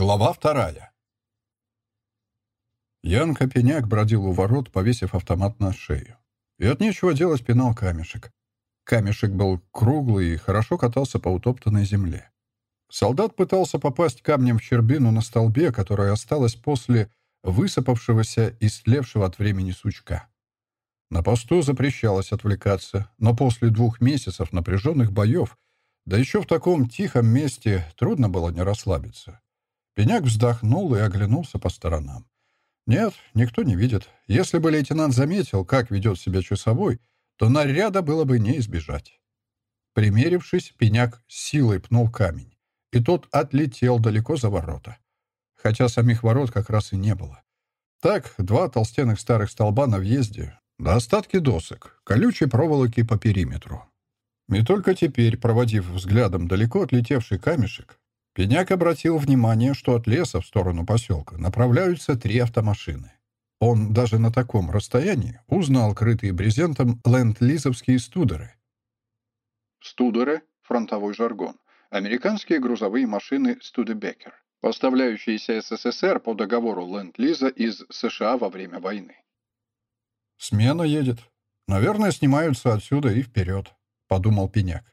Глава вторая. Ян Копеняк бродил у ворот, повесив автомат на шею. И от нечего делать пинал камешек. Камешек был круглый и хорошо катался по утоптанной земле. Солдат пытался попасть камнем в щербину на столбе, которая осталась после высыпавшегося и слевшего от времени сучка. На посту запрещалось отвлекаться, но после двух месяцев напряженных боев, да еще в таком тихом месте, трудно было не расслабиться. Пеняк вздохнул и оглянулся по сторонам. Нет, никто не видит. Если бы лейтенант заметил, как ведет себя часовой, то наряда было бы не избежать. Примерившись, Пеняк силой пнул камень, и тот отлетел далеко за ворота. Хотя самих ворот как раз и не было. Так, два толстенных старых столба на въезде, да остатки досок, колючей проволоки по периметру. И только теперь, проводив взглядом далеко отлетевший камешек, Пеняк обратил внимание, что от леса в сторону поселка направляются три автомашины. Он даже на таком расстоянии узнал крытые брезентом ленд-лизовские студеры. Студеры — фронтовой жаргон. Американские грузовые машины Студебекер, поставляющиеся СССР по договору ленд-лиза из США во время войны. «Смена едет. Наверное, снимаются отсюда и вперед», — подумал Пеняк.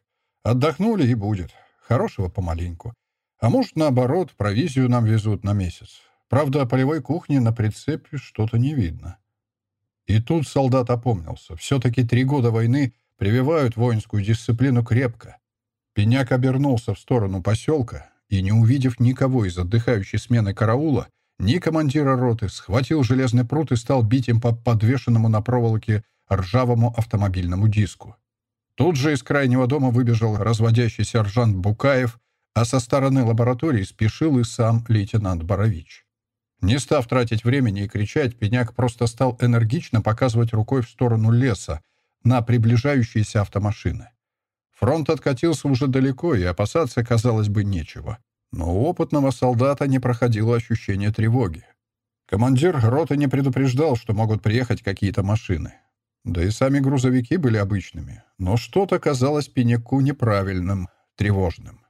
«Отдохнули и будет. Хорошего помаленьку. А может, наоборот, провизию нам везут на месяц. Правда, полевой кухни на прицепе что-то не видно. И тут солдат опомнился. Все-таки три года войны прививают воинскую дисциплину крепко. Пеняк обернулся в сторону поселка и, не увидев никого из отдыхающей смены караула, ни командира роты, схватил железный пруд и стал бить им по подвешенному на проволоке ржавому автомобильному диску. Тут же из крайнего дома выбежал разводящий сержант Букаев а со стороны лаборатории спешил и сам лейтенант Борович. Не став тратить времени и кричать, Пеняк просто стал энергично показывать рукой в сторону леса на приближающиеся автомашины. Фронт откатился уже далеко, и опасаться, казалось бы, нечего. Но у опытного солдата не проходило ощущение тревоги. Командир роты не предупреждал, что могут приехать какие-то машины. Да и сами грузовики были обычными. Но что-то казалось Пеняку неправильным, тревожным.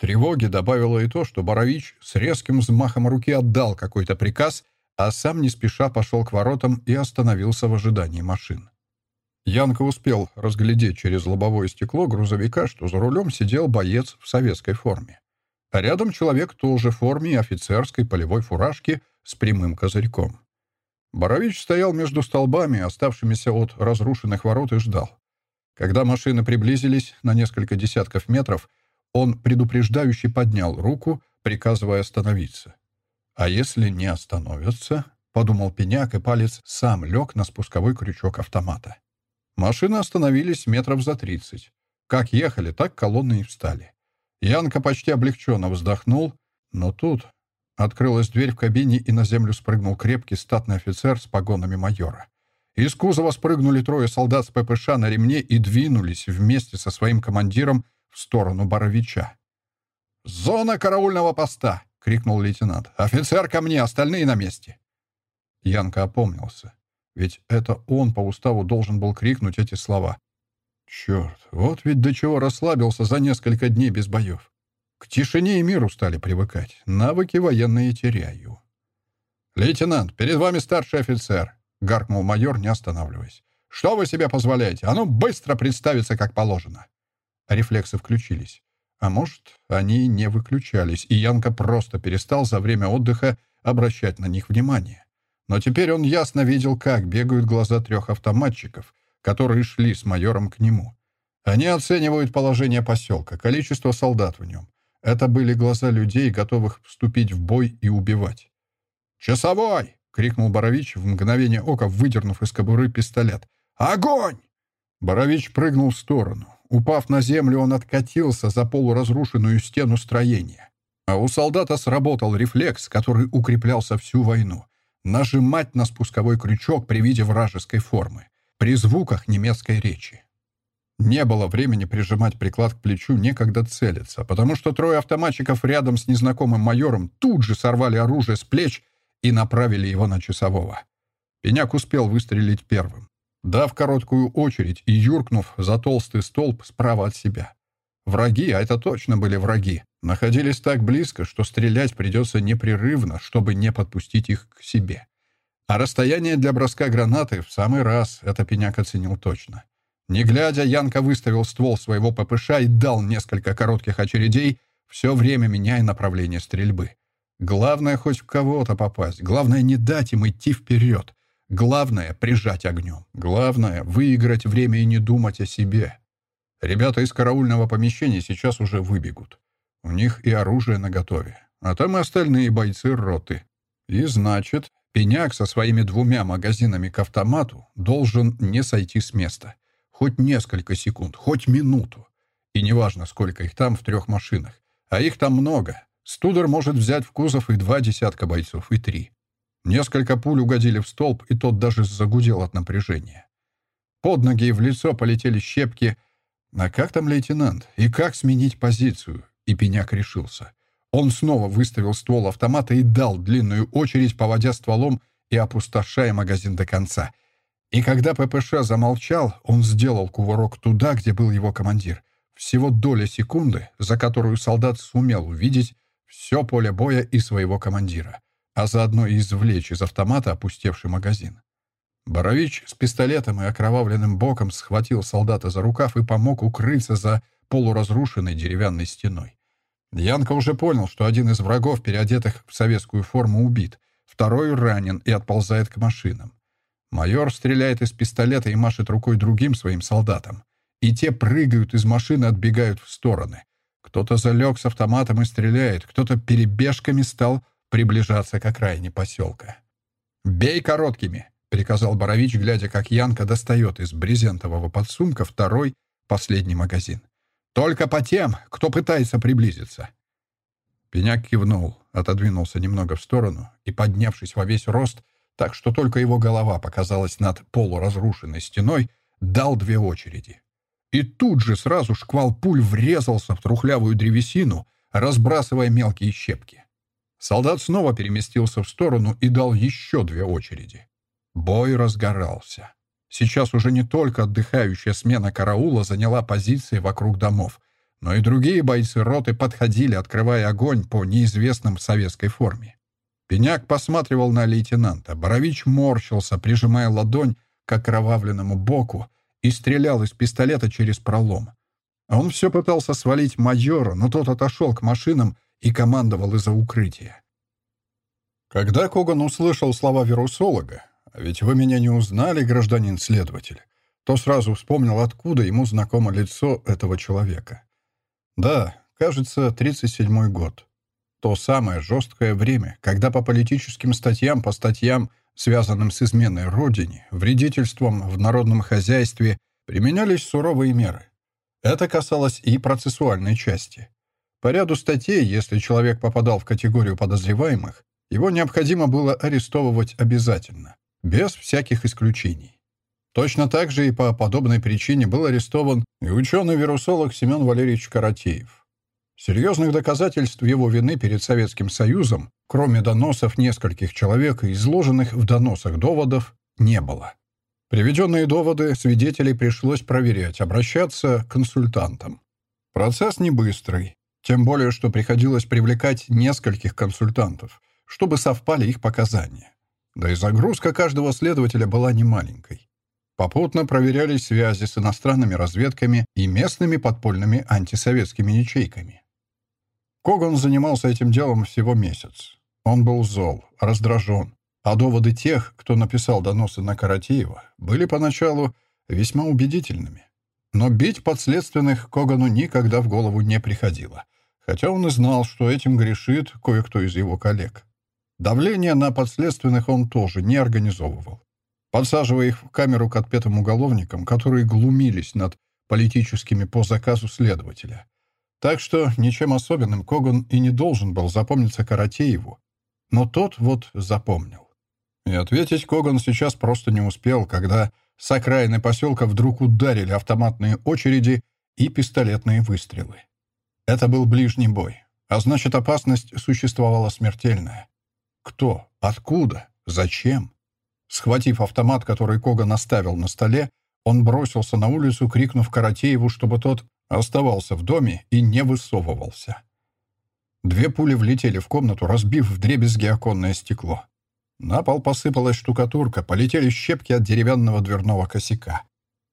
Тревоги добавило и то, что Борович с резким взмахом руки отдал какой-то приказ, а сам не спеша пошел к воротам и остановился в ожидании машин. Янка успел разглядеть через лобовое стекло грузовика, что за рулем сидел боец в советской форме. А рядом человек тоже в форме офицерской полевой фуражки с прямым козырьком. Борович стоял между столбами, оставшимися от разрушенных ворот, и ждал. Когда машины приблизились на несколько десятков метров, он предупреждающе поднял руку, приказывая остановиться. «А если не остановятся?» — подумал Пеняк, и палец сам лег на спусковой крючок автомата. Машины остановились метров за тридцать. Как ехали, так колонны и встали. Янка почти облегченно вздохнул, но тут открылась дверь в кабине, и на землю спрыгнул крепкий статный офицер с погонами майора. Из кузова спрыгнули трое солдат с ППШ на ремне и двинулись вместе со своим командиром в сторону Боровича. «Зона караульного поста!» — крикнул лейтенант. «Офицер ко мне, остальные на месте!» Янка опомнился. Ведь это он по уставу должен был крикнуть эти слова. Черт, вот ведь до чего расслабился за несколько дней без боев. К тишине и миру стали привыкать. Навыки военные теряю. «Лейтенант, перед вами старший офицер!» — гаркнул майор, не останавливаясь. «Что вы себе позволяете? А ну, быстро представиться, как положено!» Рефлексы включились. А может, они не выключались, и Янка просто перестал за время отдыха обращать на них внимание. Но теперь он ясно видел, как бегают глаза трех автоматчиков, которые шли с майором к нему. Они оценивают положение поселка, количество солдат в нем. Это были глаза людей, готовых вступить в бой и убивать. «Часовой!» — крикнул Борович, в мгновение ока выдернув из кобуры пистолет. «Огонь!» Борович прыгнул в сторону. Упав на землю, он откатился за полуразрушенную стену строения. А у солдата сработал рефлекс, который укреплялся всю войну. Нажимать на спусковой крючок при виде вражеской формы, при звуках немецкой речи. Не было времени прижимать приклад к плечу, некогда целиться, потому что трое автоматчиков рядом с незнакомым майором тут же сорвали оружие с плеч и направили его на часового. Пеняк успел выстрелить первым дав короткую очередь и юркнув за толстый столб справа от себя. Враги, а это точно были враги, Находились так близко, что стрелять придется непрерывно, чтобы не подпустить их к себе. А расстояние для броска гранаты в самый раз это пеняк оценил точно. Не глядя, Янка выставил ствол своего ППШ и дал несколько коротких очередей, все время меняя направление стрельбы. Главное хоть в кого-то попасть. Главное не дать им идти вперед. Главное — прижать огнем. Главное — выиграть время и не думать о себе. Ребята из караульного помещения сейчас уже выбегут. У них и оружие наготове. А там и остальные бойцы роты. И значит, пеняк со своими двумя магазинами к автомату должен не сойти с места. Хоть несколько секунд, хоть минуту. И неважно, сколько их там в трех машинах. А их там много. Студер может взять в кузов и два десятка бойцов, и три. Несколько пуль угодили в столб, и тот даже загудел от напряжения. Под ноги и в лицо полетели щепки. А как там лейтенант? И как сменить позицию? И пеняк решился. Он снова выставил ствол автомата и дал длинную очередь, поводя стволом и опустошая магазин до конца. И когда ППШ замолчал, он сделал кувырок туда, где был его командир. Всего доля секунды, за которую солдат сумел увидеть, все поле боя и своего командира, а заодно и извлечь из автомата опустевший магазин. Борович с пистолетом и окровавленным боком схватил солдата за рукав и помог укрыться за полуразрушенной деревянной стеной. Янка уже понял, что один из врагов, переодетых в советскую форму, убит, второй ранен и отползает к машинам. Майор стреляет из пистолета и машет рукой другим своим солдатам. И те прыгают из машины, отбегают в стороны. Кто-то залег с автоматом и стреляет, кто-то перебежками стал приближаться к окраине поселка. «Бей короткими!» — приказал Борович, глядя, как Янка достает из брезентового подсумка второй, последний магазин. «Только по тем, кто пытается приблизиться!» Пеняк кивнул, отодвинулся немного в сторону и, поднявшись во весь рост, так что только его голова показалась над полуразрушенной стеной, дал две очереди. И тут же сразу шквал пуль врезался в трухлявую древесину, разбрасывая мелкие щепки. Солдат снова переместился в сторону и дал еще две очереди. Бой разгорался. Сейчас уже не только отдыхающая смена караула заняла позиции вокруг домов, но и другие бойцы роты подходили, открывая огонь по неизвестным советской форме. Пеняк посматривал на лейтенанта. Борович морщился, прижимая ладонь к окровавленному боку, и стрелял из пистолета через пролом. Он все пытался свалить майора, но тот отошел к машинам и командовал из-за укрытия. Когда Коган услышал слова вирусолога, «А ведь вы меня не узнали, гражданин-следователь», то сразу вспомнил, откуда ему знакомо лицо этого человека. Да, кажется, 37-й год. То самое жесткое время, когда по политическим статьям, по статьям связанным с изменой Родине, вредительством в народном хозяйстве, применялись суровые меры. Это касалось и процессуальной части. По ряду статей, если человек попадал в категорию подозреваемых, его необходимо было арестовывать обязательно, без всяких исключений. Точно так же и по подобной причине был арестован и ученый-вирусолог Семен Валерьевич Каратеев. Серьезных доказательств его вины перед Советским Союзом, кроме доносов нескольких человек и изложенных в доносах доводов, не было. Приведенные доводы свидетелей пришлось проверять, обращаться к консультантам. Процесс не быстрый, тем более, что приходилось привлекать нескольких консультантов, чтобы совпали их показания. Да и загрузка каждого следователя была немаленькой. Попутно проверялись связи с иностранными разведками и местными подпольными антисоветскими ячейками. Коган занимался этим делом всего месяц. Он был зол, раздражен, а доводы тех, кто написал доносы на Каратеева, были поначалу весьма убедительными. Но бить подследственных Когану никогда в голову не приходило, хотя он и знал, что этим грешит кое-кто из его коллег. Давление на подследственных он тоже не организовывал, подсаживая их в камеру к отпетым уголовникам, которые глумились над политическими по заказу следователя. Так что ничем особенным Коган и не должен был запомниться Каратееву. Но тот вот запомнил. И ответить Коган сейчас просто не успел, когда с окраины поселка вдруг ударили автоматные очереди и пистолетные выстрелы. Это был ближний бой, а значит, опасность существовала смертельная. Кто? Откуда? Зачем? Схватив автомат, который Коган оставил на столе, он бросился на улицу, крикнув Каратееву, чтобы тот оставался в доме и не высовывался. Две пули влетели в комнату, разбив вдребезги оконное стекло. На пол посыпалась штукатурка, полетели щепки от деревянного дверного косяка.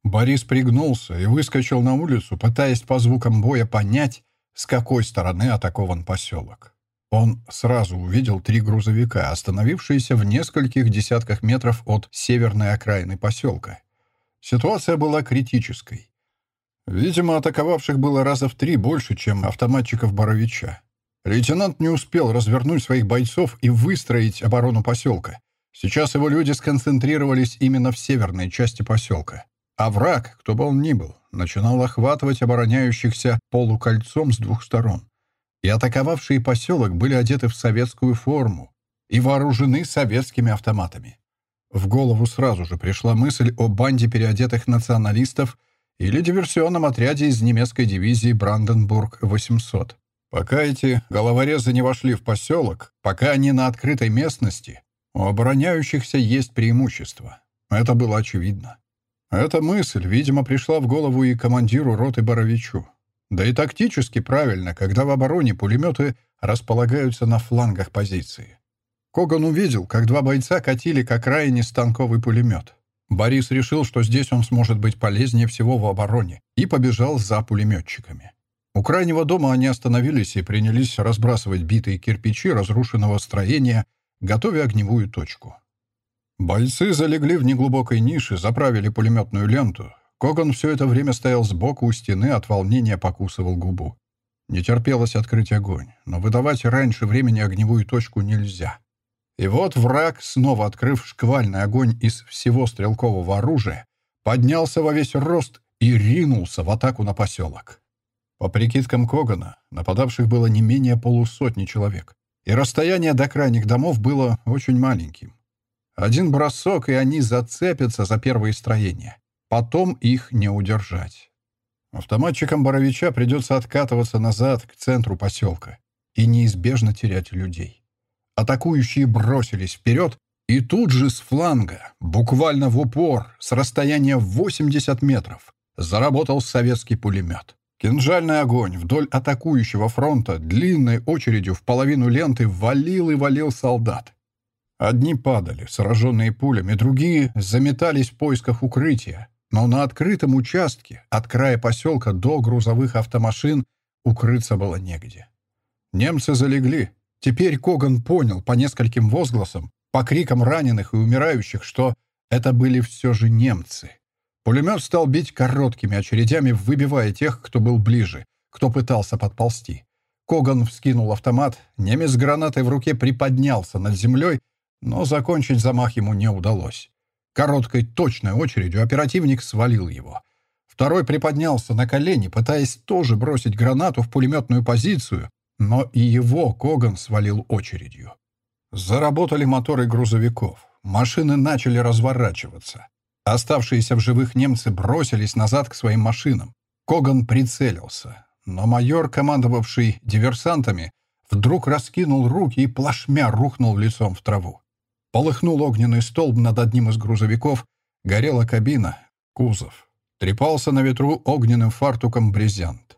Борис пригнулся и выскочил на улицу, пытаясь по звукам боя понять, с какой стороны атакован поселок. Он сразу увидел три грузовика, остановившиеся в нескольких десятках метров от северной окраины поселка. Ситуация была критической. Видимо, атаковавших было раза в три больше, чем автоматчиков Боровича. Лейтенант не успел развернуть своих бойцов и выстроить оборону поселка. Сейчас его люди сконцентрировались именно в северной части поселка. А враг, кто бы он ни был, начинал охватывать обороняющихся полукольцом с двух сторон. И атаковавшие поселок были одеты в советскую форму и вооружены советскими автоматами. В голову сразу же пришла мысль о банде переодетых националистов или диверсионном отряде из немецкой дивизии Бранденбург-800. Пока эти головорезы не вошли в поселок, пока они на открытой местности, у обороняющихся есть преимущество. Это было очевидно. Эта мысль, видимо, пришла в голову и командиру роты Боровичу. Да и тактически правильно, когда в обороне пулеметы располагаются на флангах позиции. Коган увидел, как два бойца катили к окраине станковый пулемет. Борис решил, что здесь он сможет быть полезнее всего в обороне, и побежал за пулеметчиками. У крайнего дома они остановились и принялись разбрасывать битые кирпичи разрушенного строения, готовя огневую точку. Бойцы залегли в неглубокой нише, заправили пулеметную ленту. Коган все это время стоял сбоку у стены, от волнения покусывал губу. Не терпелось открыть огонь, но выдавать раньше времени огневую точку нельзя. И вот враг, снова открыв шквальный огонь из всего стрелкового оружия, поднялся во весь рост и ринулся в атаку на поселок. По прикидкам Когана, нападавших было не менее полусотни человек, и расстояние до крайних домов было очень маленьким. Один бросок, и они зацепятся за первые строения. Потом их не удержать. Автоматчикам Боровича придется откатываться назад к центру поселка и неизбежно терять людей. Атакующие бросились вперед, и тут же с фланга, буквально в упор, с расстояния в 80 метров, заработал советский пулемет. Кинжальный огонь вдоль атакующего фронта длинной очередью в половину ленты валил и валил солдат. Одни падали, сраженные пулями, другие заметались в поисках укрытия. Но на открытом участке, от края поселка до грузовых автомашин, укрыться было негде. Немцы залегли. Теперь Коган понял по нескольким возгласам, по крикам раненых и умирающих, что это были все же немцы. Пулемет стал бить короткими очередями, выбивая тех, кто был ближе, кто пытался подползти. Коган вскинул автомат, немец с гранатой в руке приподнялся над землей, но закончить замах ему не удалось. Короткой, точной очередью оперативник свалил его. Второй приподнялся на колени, пытаясь тоже бросить гранату в пулеметную позицию, но и его Коган свалил очередью. Заработали моторы грузовиков. Машины начали разворачиваться. Оставшиеся в живых немцы бросились назад к своим машинам. Коган прицелился, но майор, командовавший диверсантами, вдруг раскинул руки и плашмя рухнул лицом в траву. Полыхнул огненный столб над одним из грузовиков, горела кабина, кузов. Трепался на ветру огненным фартуком брезент.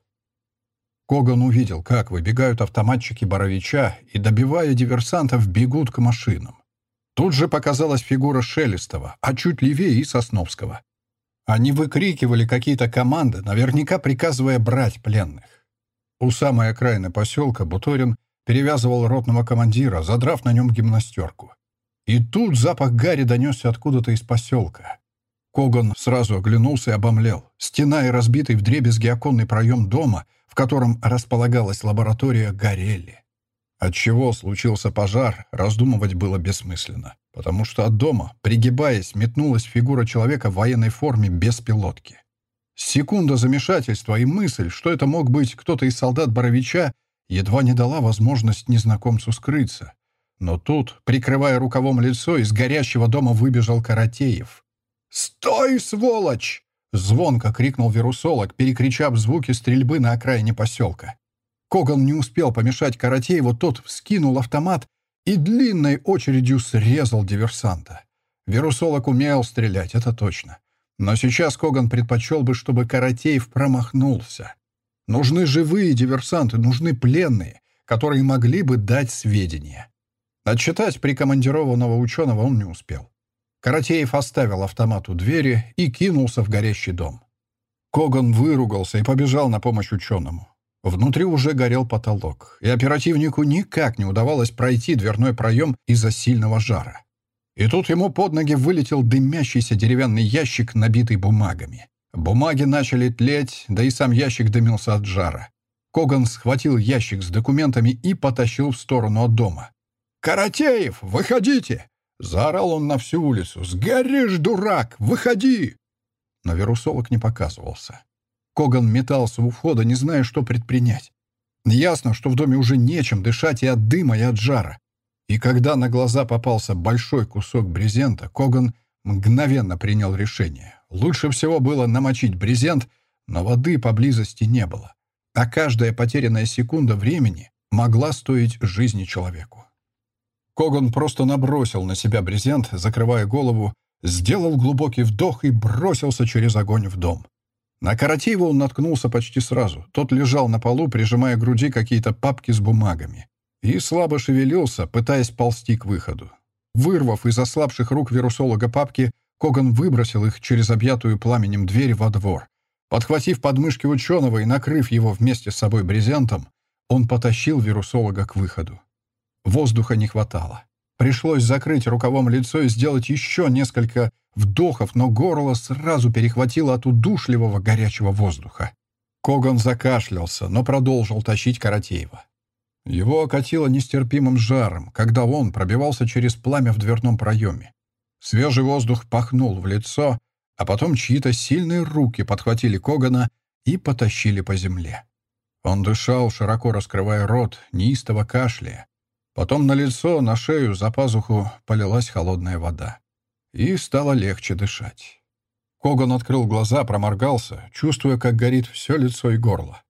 Коган увидел, как выбегают автоматчики Боровича и, добивая диверсантов, бегут к машинам. Тут же показалась фигура Шелестова, а чуть левее и Сосновского. Они выкрикивали какие-то команды, наверняка приказывая брать пленных. У самой окраины поселка Буторин перевязывал ротного командира, задрав на нем гимнастерку. И тут запах гари донесся откуда-то из поселка. Коган сразу оглянулся и обомлел. Стена и разбитый вдребезги оконный проем дома, в котором располагалась лаборатория, горели. Отчего случился пожар, раздумывать было бессмысленно, потому что от дома, пригибаясь, метнулась фигура человека в военной форме без пилотки. Секунда замешательства и мысль, что это мог быть кто-то из солдат Боровича, едва не дала возможность незнакомцу скрыться. Но тут, прикрывая рукавом лицо, из горящего дома выбежал Каратеев. «Стой, сволочь!» — звонко крикнул вирусолог, перекричав звуки стрельбы на окраине поселка. Коган не успел помешать Каратееву, тот вскинул автомат и длинной очередью срезал диверсанта. Вирусолог умел стрелять, это точно. Но сейчас Коган предпочел бы, чтобы Каратеев промахнулся. Нужны живые диверсанты, нужны пленные, которые могли бы дать сведения. Отчитать прикомандированного ученого он не успел. Каратеев оставил автомат у двери и кинулся в горящий дом. Коган выругался и побежал на помощь ученому. Внутри уже горел потолок, и оперативнику никак не удавалось пройти дверной проем из-за сильного жара. И тут ему под ноги вылетел дымящийся деревянный ящик, набитый бумагами. Бумаги начали тлеть, да и сам ящик дымился от жара. Коган схватил ящик с документами и потащил в сторону от дома. «Каратеев, выходите!» — заорал он на всю улицу. «Сгоришь, дурак! Выходи!» Но вирусолог не показывался. Коган метался у входа, не зная, что предпринять. Ясно, что в доме уже нечем дышать и от дыма, и от жара. И когда на глаза попался большой кусок брезента, Коган мгновенно принял решение. Лучше всего было намочить брезент, но воды поблизости не было. А каждая потерянная секунда времени могла стоить жизни человеку. Коган просто набросил на себя брезент, закрывая голову, сделал глубокий вдох и бросился через огонь в дом. На Каратеева он наткнулся почти сразу. Тот лежал на полу, прижимая к груди какие-то папки с бумагами. И слабо шевелился, пытаясь ползти к выходу. Вырвав из ослабших рук вирусолога папки, Коган выбросил их через объятую пламенем дверь во двор. Подхватив подмышки ученого и накрыв его вместе с собой брезентом, он потащил вирусолога к выходу. Воздуха не хватало. Пришлось закрыть рукавом лицо и сделать еще несколько вдохов, но горло сразу перехватило от удушливого горячего воздуха. Коган закашлялся, но продолжил тащить Каратеева. Его окатило нестерпимым жаром, когда он пробивался через пламя в дверном проеме. Свежий воздух пахнул в лицо, а потом чьи-то сильные руки подхватили Когана и потащили по земле. Он дышал, широко раскрывая рот, неистово кашляя. Потом на лицо, на шею, за пазуху полилась холодная вода. И стало легче дышать. Коган открыл глаза, проморгался, чувствуя, как горит все лицо и горло.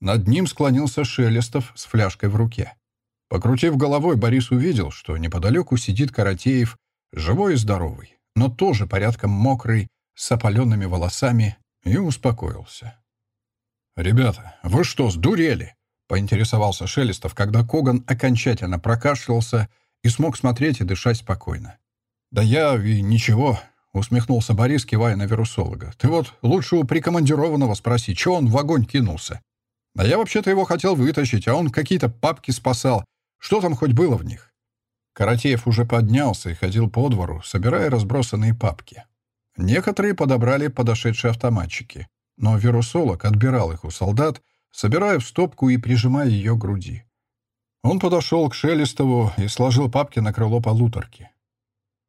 Над ним склонился Шелестов с фляжкой в руке. Покрутив головой, Борис увидел, что неподалеку сидит Каратеев, живой и здоровый, но тоже порядком мокрый, с опаленными волосами, и успокоился. «Ребята, вы что, сдурели?» поинтересовался Шелестов, когда Коган окончательно прокашлялся и смог смотреть и дышать спокойно. «Да я и ничего», — усмехнулся Борис, кивая на вирусолога. «Ты вот лучше у прикомандированного спроси, чего он в огонь кинулся. А я вообще-то его хотел вытащить, а он какие-то папки спасал. Что там хоть было в них?» Каратеев уже поднялся и ходил по двору, собирая разбросанные папки. Некоторые подобрали подошедшие автоматчики, но вирусолог отбирал их у солдат, собирая в стопку и прижимая ее к груди. Он подошел к Шелестову и сложил папки на крыло полуторки.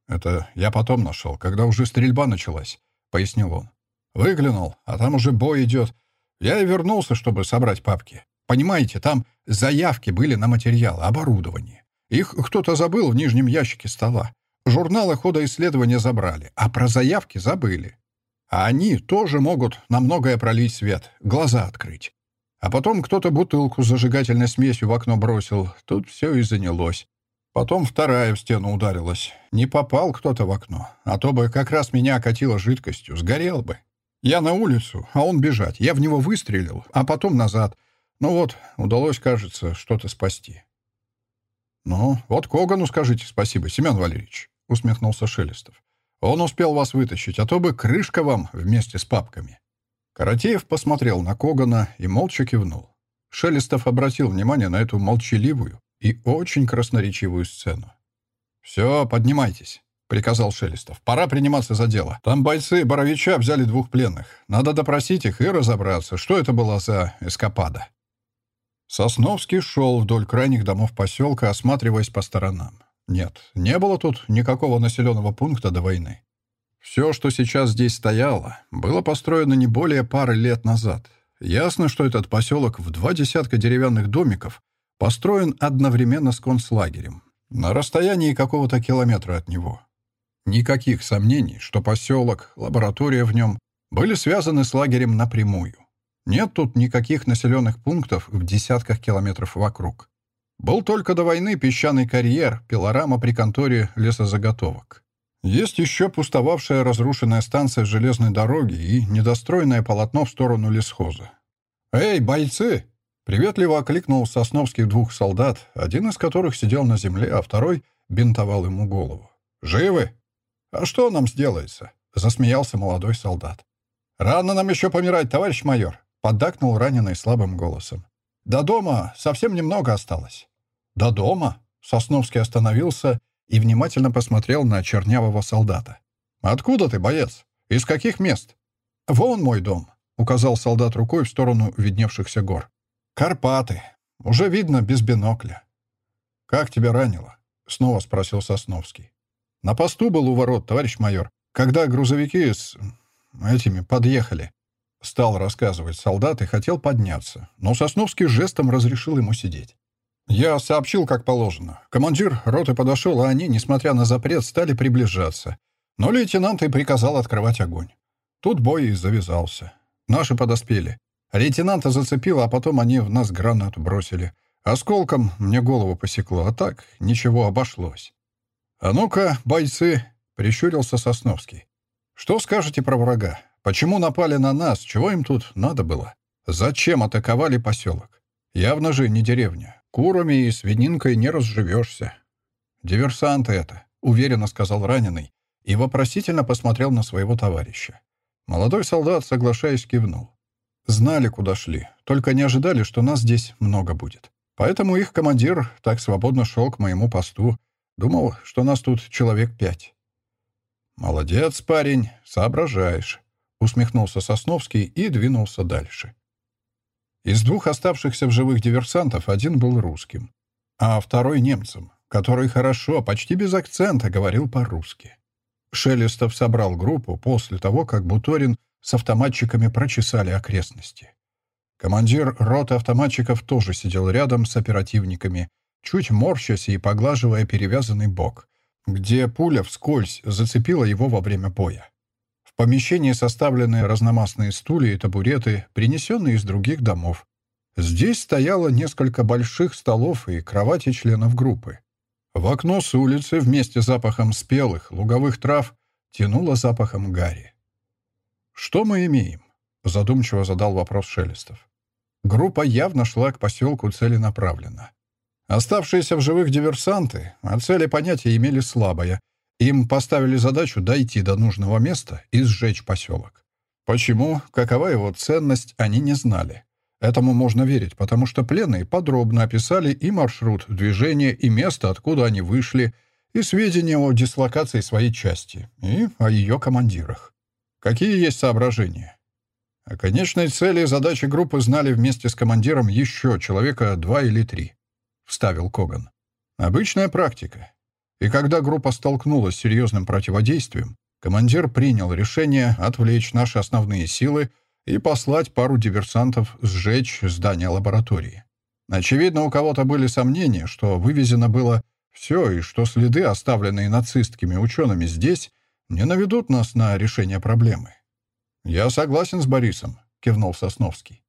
«Это я потом нашел, когда уже стрельба началась», — пояснил он. «Выглянул, а там уже бой идет. Я и вернулся, чтобы собрать папки. Понимаете, там заявки были на материал, оборудование. Их кто-то забыл в нижнем ящике стола. Журналы хода исследования забрали, а про заявки забыли. А они тоже могут на многое пролить свет, глаза открыть. А потом кто-то бутылку с зажигательной смесью в окно бросил. Тут все и занялось. Потом вторая в стену ударилась. Не попал кто-то в окно. А то бы как раз меня окатило жидкостью. Сгорел бы. Я на улицу, а он бежать. Я в него выстрелил, а потом назад. Ну вот, удалось, кажется, что-то спасти. «Ну, вот Когану скажите спасибо, Семен Валерьевич», — усмехнулся Шелестов. «Он успел вас вытащить, а то бы крышка вам вместе с папками». Каратеев посмотрел на Когана и молча кивнул. Шелестов обратил внимание на эту молчаливую и очень красноречивую сцену. «Все, поднимайтесь», — приказал Шелестов. «Пора приниматься за дело. Там бойцы Боровича взяли двух пленных. Надо допросить их и разобраться, что это была за эскапада». Сосновский шел вдоль крайних домов поселка, осматриваясь по сторонам. Нет, не было тут никакого населенного пункта до войны. Все, что сейчас здесь стояло, было построено не более пары лет назад. Ясно, что этот поселок в два десятка деревянных домиков построен одновременно с концлагерем, на расстоянии какого-то километра от него. Никаких сомнений, что поселок, лаборатория в нем были связаны с лагерем напрямую. Нет тут никаких населенных пунктов в десятках километров вокруг. Был только до войны песчаный карьер, пилорама при конторе лесозаготовок. Есть еще пустовавшая разрушенная станция железной дороги и недостроенное полотно в сторону лесхоза. «Эй, бойцы!» Приветливо окликнул Сосновских двух солдат, один из которых сидел на земле, а второй бинтовал ему голову. «Живы?» «А что нам сделается?» — засмеялся молодой солдат. «Рано нам еще помирать, товарищ майор», — поддакнул раненый слабым голосом. «До дома совсем немного осталось». «До дома?» — Сосновский остановился и внимательно посмотрел на чернявого солдата. «Откуда ты, боец? Из каких мест?» «Вон мой дом», — указал солдат рукой в сторону видневшихся гор. «Карпаты. Уже видно без бинокля». «Как тебя ранило?» — снова спросил Сосновский. «На посту был у ворот, товарищ майор, когда грузовики с... этими подъехали». Стал рассказывать солдат и хотел подняться, но Сосновский жестом разрешил ему сидеть. Я сообщил, как положено. Командир роты подошел, а они, несмотря на запрет, стали приближаться. Но лейтенант и приказал открывать огонь. Тут бой и завязался. Наши подоспели. Лейтенанта зацепило, а потом они в нас гранату бросили. Осколком мне голову посекло, а так ничего обошлось. «А ну-ка, бойцы!» — прищурился Сосновский. «Что скажете про врага? Почему напали на нас? Чего им тут надо было? Зачем атаковали поселок? Явно же не деревня. Курами и свининкой не разживешься. «Диверсанты это», — уверенно сказал раненый и вопросительно посмотрел на своего товарища. Молодой солдат, соглашаясь, кивнул. Знали, куда шли, только не ожидали, что нас здесь много будет. Поэтому их командир так свободно шел к моему посту. Думал, что нас тут человек пять. «Молодец, парень, соображаешь», — усмехнулся Сосновский и двинулся дальше. Из двух оставшихся в живых диверсантов один был русским, а второй — немцем, который хорошо, почти без акцента говорил по-русски. Шелестов собрал группу после того, как Буторин с автоматчиками прочесали окрестности. Командир роты автоматчиков тоже сидел рядом с оперативниками, чуть морщась и поглаживая перевязанный бок, где пуля вскользь зацепила его во время боя. В помещении составлены разномастные стулья и табуреты, принесенные из других домов. Здесь стояло несколько больших столов и кровати членов группы. В окно с улицы вместе с запахом спелых луговых трав тянуло запахом гари. «Что мы имеем?» — задумчиво задал вопрос Шелестов. Группа явно шла к поселку целенаправленно. Оставшиеся в живых диверсанты о цели понятия имели слабое — им поставили задачу дойти до нужного места и сжечь поселок. Почему, какова его ценность, они не знали. Этому можно верить, потому что пленные подробно описали и маршрут движения, и место, откуда они вышли, и сведения о дислокации своей части, и о ее командирах. Какие есть соображения? О конечной цели и задаче группы знали вместе с командиром еще человека два или три, — вставил Коган. Обычная практика. И когда группа столкнулась с серьезным противодействием, командир принял решение отвлечь наши основные силы и послать пару диверсантов сжечь здание лаборатории. Очевидно, у кого-то были сомнения, что вывезено было все, и что следы, оставленные нацистскими учеными здесь, не наведут нас на решение проблемы. «Я согласен с Борисом», — кивнул Сосновский.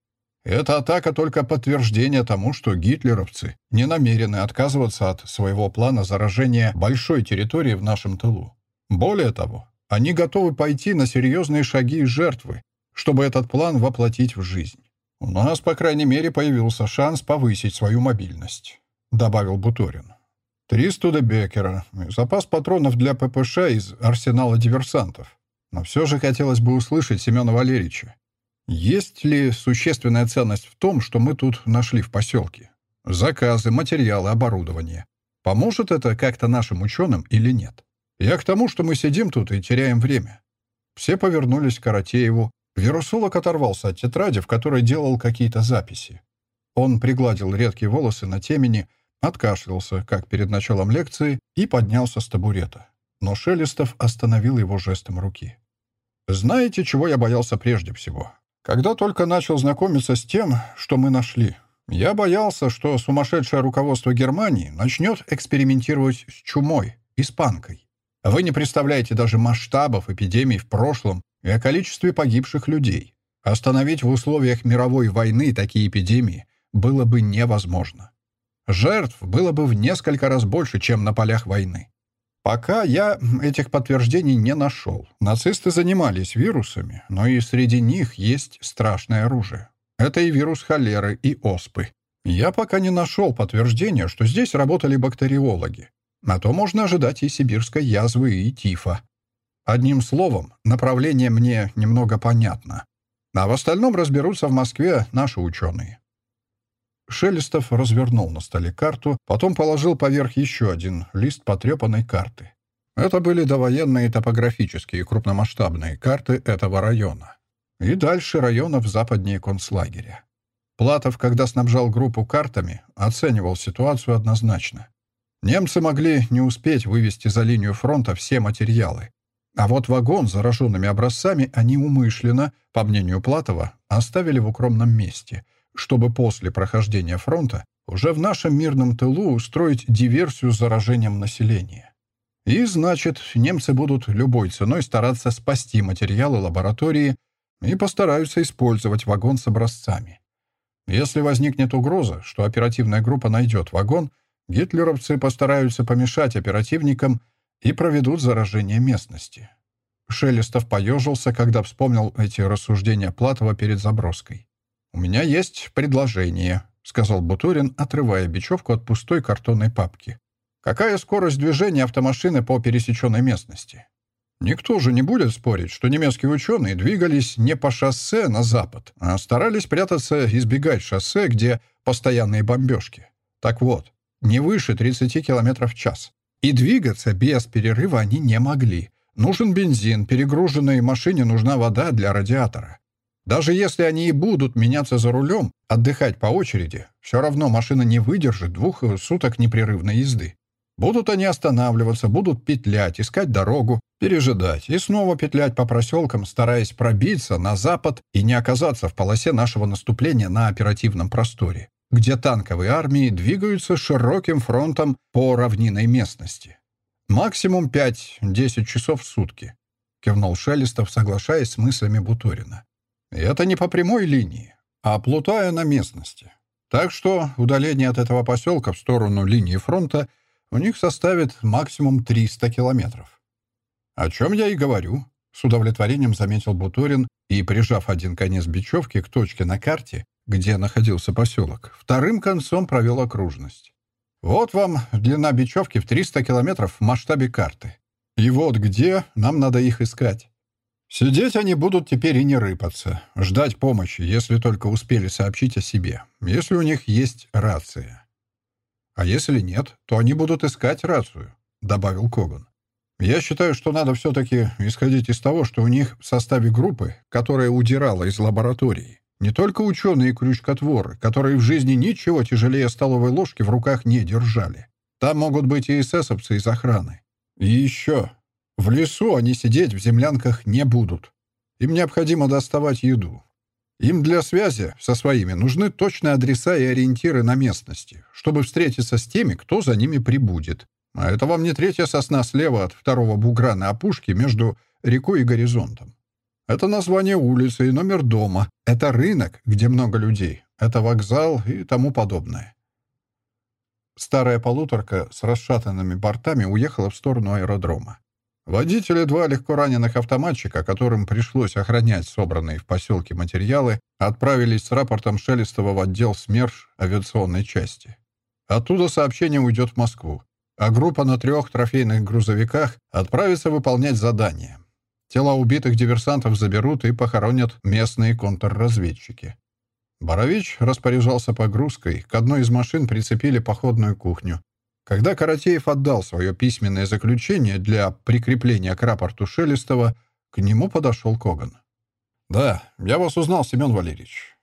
Эта атака только подтверждение тому, что гитлеровцы не намерены отказываться от своего плана заражения большой территории в нашем тылу. Более того, они готовы пойти на серьезные шаги и жертвы, чтобы этот план воплотить в жизнь. У нас, по крайней мере, появился шанс повысить свою мобильность», — добавил Буторин. «Три студебекера, запас патронов для ППШ из арсенала диверсантов. Но все же хотелось бы услышать Семена Валерьевича. Есть ли существенная ценность в том, что мы тут нашли в поселке? Заказы, материалы, оборудование. Поможет это как-то нашим ученым или нет? Я к тому, что мы сидим тут и теряем время. Все повернулись к Каратееву. Вирусолог оторвался от тетради, в которой делал какие-то записи. Он пригладил редкие волосы на темени, откашлялся, как перед началом лекции, и поднялся с табурета. Но Шелестов остановил его жестом руки. «Знаете, чего я боялся прежде всего? Когда только начал знакомиться с тем, что мы нашли, я боялся, что сумасшедшее руководство Германии начнет экспериментировать с чумой, испанкой. Вы не представляете даже масштабов эпидемий в прошлом и о количестве погибших людей. Остановить в условиях мировой войны такие эпидемии было бы невозможно. Жертв было бы в несколько раз больше, чем на полях войны. Пока я этих подтверждений не нашел. Нацисты занимались вирусами, но и среди них есть страшное оружие. Это и вирус холеры, и оспы. Я пока не нашел подтверждения, что здесь работали бактериологи. На то можно ожидать и сибирской язвы, и тифа. Одним словом, направление мне немного понятно. А в остальном разберутся в Москве наши ученые. Шелестов развернул на столе карту, потом положил поверх еще один лист потрепанной карты. Это были довоенные топографические крупномасштабные карты этого района. И дальше районов западнее концлагеря. Платов, когда снабжал группу картами, оценивал ситуацию однозначно. Немцы могли не успеть вывести за линию фронта все материалы. А вот вагон с зараженными образцами они умышленно, по мнению Платова, оставили в укромном месте, чтобы после прохождения фронта уже в нашем мирном тылу устроить диверсию с заражением населения. И, значит, немцы будут любой ценой стараться спасти материалы лаборатории и постараются использовать вагон с образцами. Если возникнет угроза, что оперативная группа найдет вагон, гитлеровцы постараются помешать оперативникам и проведут заражение местности. Шелестов поежился, когда вспомнил эти рассуждения Платова перед заброской. «У меня есть предложение», — сказал Бутурин, отрывая бечевку от пустой картонной папки. «Какая скорость движения автомашины по пересеченной местности?» Никто же не будет спорить, что немецкие ученые двигались не по шоссе на запад, а старались прятаться, избегать шоссе, где постоянные бомбежки. Так вот, не выше 30 км в час. И двигаться без перерыва они не могли. Нужен бензин, перегруженной машине нужна вода для радиатора. Даже если они и будут меняться за рулем, отдыхать по очереди, все равно машина не выдержит двух суток непрерывной езды. Будут они останавливаться, будут петлять, искать дорогу, пережидать и снова петлять по проселкам, стараясь пробиться на запад и не оказаться в полосе нашего наступления на оперативном просторе, где танковые армии двигаются широким фронтом по равнинной местности. Максимум 5-10 часов в сутки, кивнул Шелестов, соглашаясь с мыслями Бутурина. Это не по прямой линии, а плутая на местности. Так что удаление от этого поселка в сторону линии фронта – у них составит максимум 300 километров. О чем я и говорю, с удовлетворением заметил Бутурин и, прижав один конец бечевки к точке на карте, где находился поселок, вторым концом провел окружность. Вот вам длина бечевки в 300 километров в масштабе карты. И вот где нам надо их искать. Сидеть они будут теперь и не рыпаться, ждать помощи, если только успели сообщить о себе, если у них есть рация. А если нет, то они будут искать рацию», — добавил Коган. «Я считаю, что надо все-таки исходить из того, что у них в составе группы, которая удирала из лаборатории, не только ученые и крючкотворы, которые в жизни ничего тяжелее столовой ложки в руках не держали. Там могут быть и эсэсовцы из охраны. И еще. В лесу они сидеть в землянках не будут. Им необходимо доставать еду. Им для связи со своими нужны точные адреса и ориентиры на местности, чтобы встретиться с теми, кто за ними прибудет. А это вам не третья сосна слева от второго бугра на опушке между рекой и горизонтом. Это название улицы и номер дома. Это рынок, где много людей. Это вокзал и тому подобное. Старая полуторка с расшатанными бортами уехала в сторону аэродрома. Водители два легко раненых автоматчика, которым пришлось охранять собранные в поселке материалы, отправились с рапортом Шелестова в отдел СМЕРШ авиационной части. Оттуда сообщение уйдет в Москву, а группа на трех трофейных грузовиках отправится выполнять задание. Тела убитых диверсантов заберут и похоронят местные контрразведчики. Борович распоряжался погрузкой, к одной из машин прицепили походную кухню, когда Каратеев отдал свое письменное заключение для прикрепления к рапорту Шелестова, к нему подошел Коган. «Да, я вас узнал, Семен Валерьевич.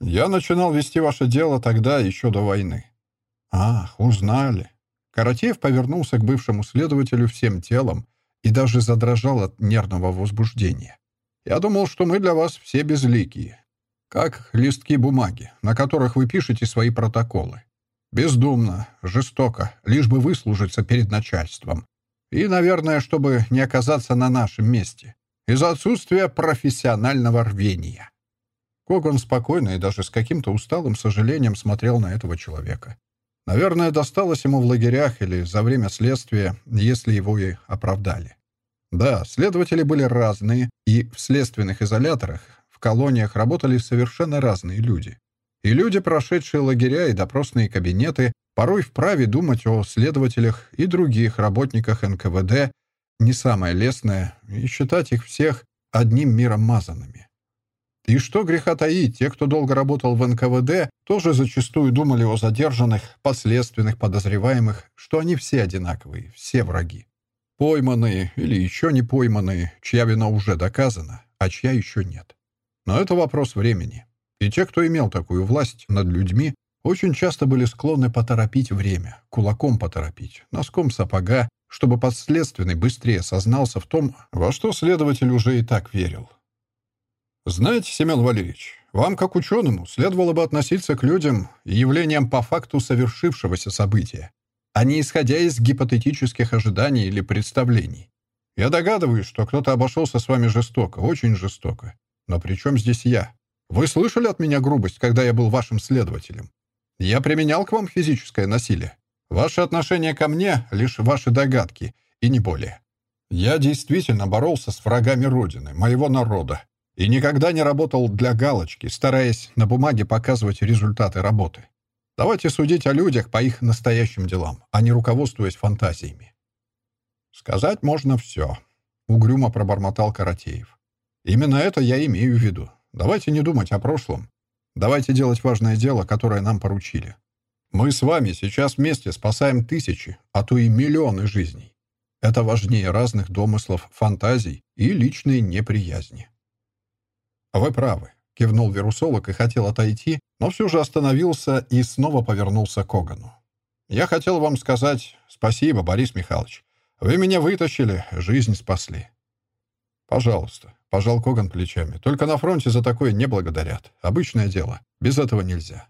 Я начинал вести ваше дело тогда, еще до войны». «Ах, узнали». Каратеев повернулся к бывшему следователю всем телом и даже задрожал от нервного возбуждения. «Я думал, что мы для вас все безликие, как листки бумаги, на которых вы пишете свои протоколы. Бездумно, жестоко, лишь бы выслужиться перед начальством. И, наверное, чтобы не оказаться на нашем месте. Из-за отсутствия профессионального рвения. Коган спокойно и даже с каким-то усталым сожалением смотрел на этого человека. Наверное, досталось ему в лагерях или за время следствия, если его и оправдали. Да, следователи были разные, и в следственных изоляторах, в колониях работали совершенно разные люди. И люди, прошедшие лагеря и допросные кабинеты, порой вправе думать о следователях и других работниках НКВД не самое лестное и считать их всех одним миром мазанными. И что греха таить, те, кто долго работал в НКВД, тоже зачастую думали о задержанных, последственных подозреваемых, что они все одинаковые, все враги. Пойманные или еще не пойманные, чья вина уже доказана, а чья еще нет. Но это вопрос времени. И те, кто имел такую власть над людьми, очень часто были склонны поторопить время, кулаком поторопить, носком сапога, чтобы подследственный быстрее сознался в том, во что следователь уже и так верил. Знаете, Семен Валерьевич, вам, как ученому, следовало бы относиться к людям и явлениям по факту совершившегося события, а не исходя из гипотетических ожиданий или представлений. Я догадываюсь, что кто-то обошелся с вами жестоко, очень жестоко. Но при чем здесь я? Вы слышали от меня грубость, когда я был вашим следователем? Я применял к вам физическое насилие. Ваши отношения ко мне — лишь ваши догадки, и не более. Я действительно боролся с врагами Родины, моего народа, и никогда не работал для галочки, стараясь на бумаге показывать результаты работы. Давайте судить о людях по их настоящим делам, а не руководствуясь фантазиями. Сказать можно все, — угрюмо пробормотал Каратеев. Именно это я имею в виду. Давайте не думать о прошлом. Давайте делать важное дело, которое нам поручили. Мы с вами сейчас вместе спасаем тысячи, а то и миллионы жизней. Это важнее разных домыслов, фантазий и личной неприязни. Вы правы, кивнул вирусолог и хотел отойти, но все же остановился и снова повернулся к Огану. «Я хотел вам сказать спасибо, Борис Михайлович. Вы меня вытащили, жизнь спасли». «Пожалуйста», — пожал Коган плечами. «Только на фронте за такое не благодарят. Обычное дело. Без этого нельзя».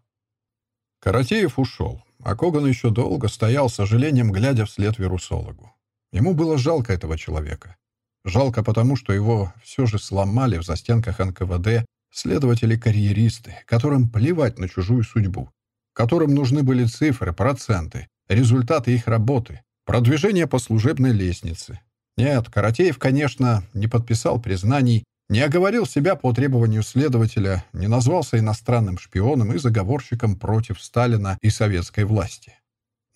Каратеев ушел, а Коган еще долго стоял, с сожалением глядя вслед вирусологу. Ему было жалко этого человека. Жалко потому, что его все же сломали в застенках НКВД Следователи-карьеристы, которым плевать на чужую судьбу, которым нужны были цифры, проценты, результаты их работы, продвижение по служебной лестнице. Нет, Каратеев, конечно, не подписал признаний, не оговорил себя по требованию следователя, не назвался иностранным шпионом и заговорщиком против Сталина и советской власти.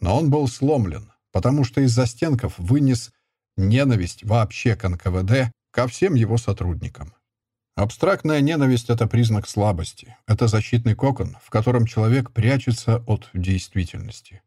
Но он был сломлен, потому что из застенков вынес ненависть вообще к НКВД ко всем его сотрудникам. Абстрактная ненависть — это признак слабости. Это защитный кокон, в котором человек прячется от действительности.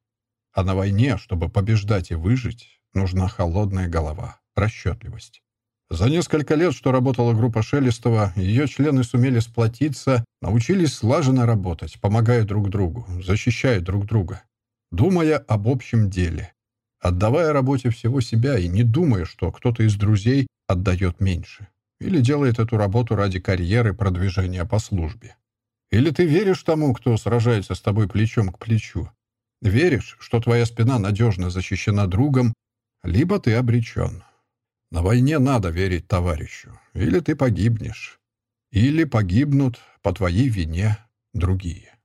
А на войне, чтобы побеждать и выжить, нужна холодная голова, расчетливость. За несколько лет, что работала группа Шелестова, ее члены сумели сплотиться, научились слаженно работать, помогая друг другу, защищая друг друга, думая об общем деле, отдавая работе всего себя и не думая, что кто-то из друзей отдает меньше. Или делает эту работу ради карьеры, продвижения по службе. Или ты веришь тому, кто сражается с тобой плечом к плечу. Веришь, что твоя спина надежно защищена другом, либо ты обречен. На войне надо верить товарищу. Или ты погибнешь. Или погибнут по твоей вине другие.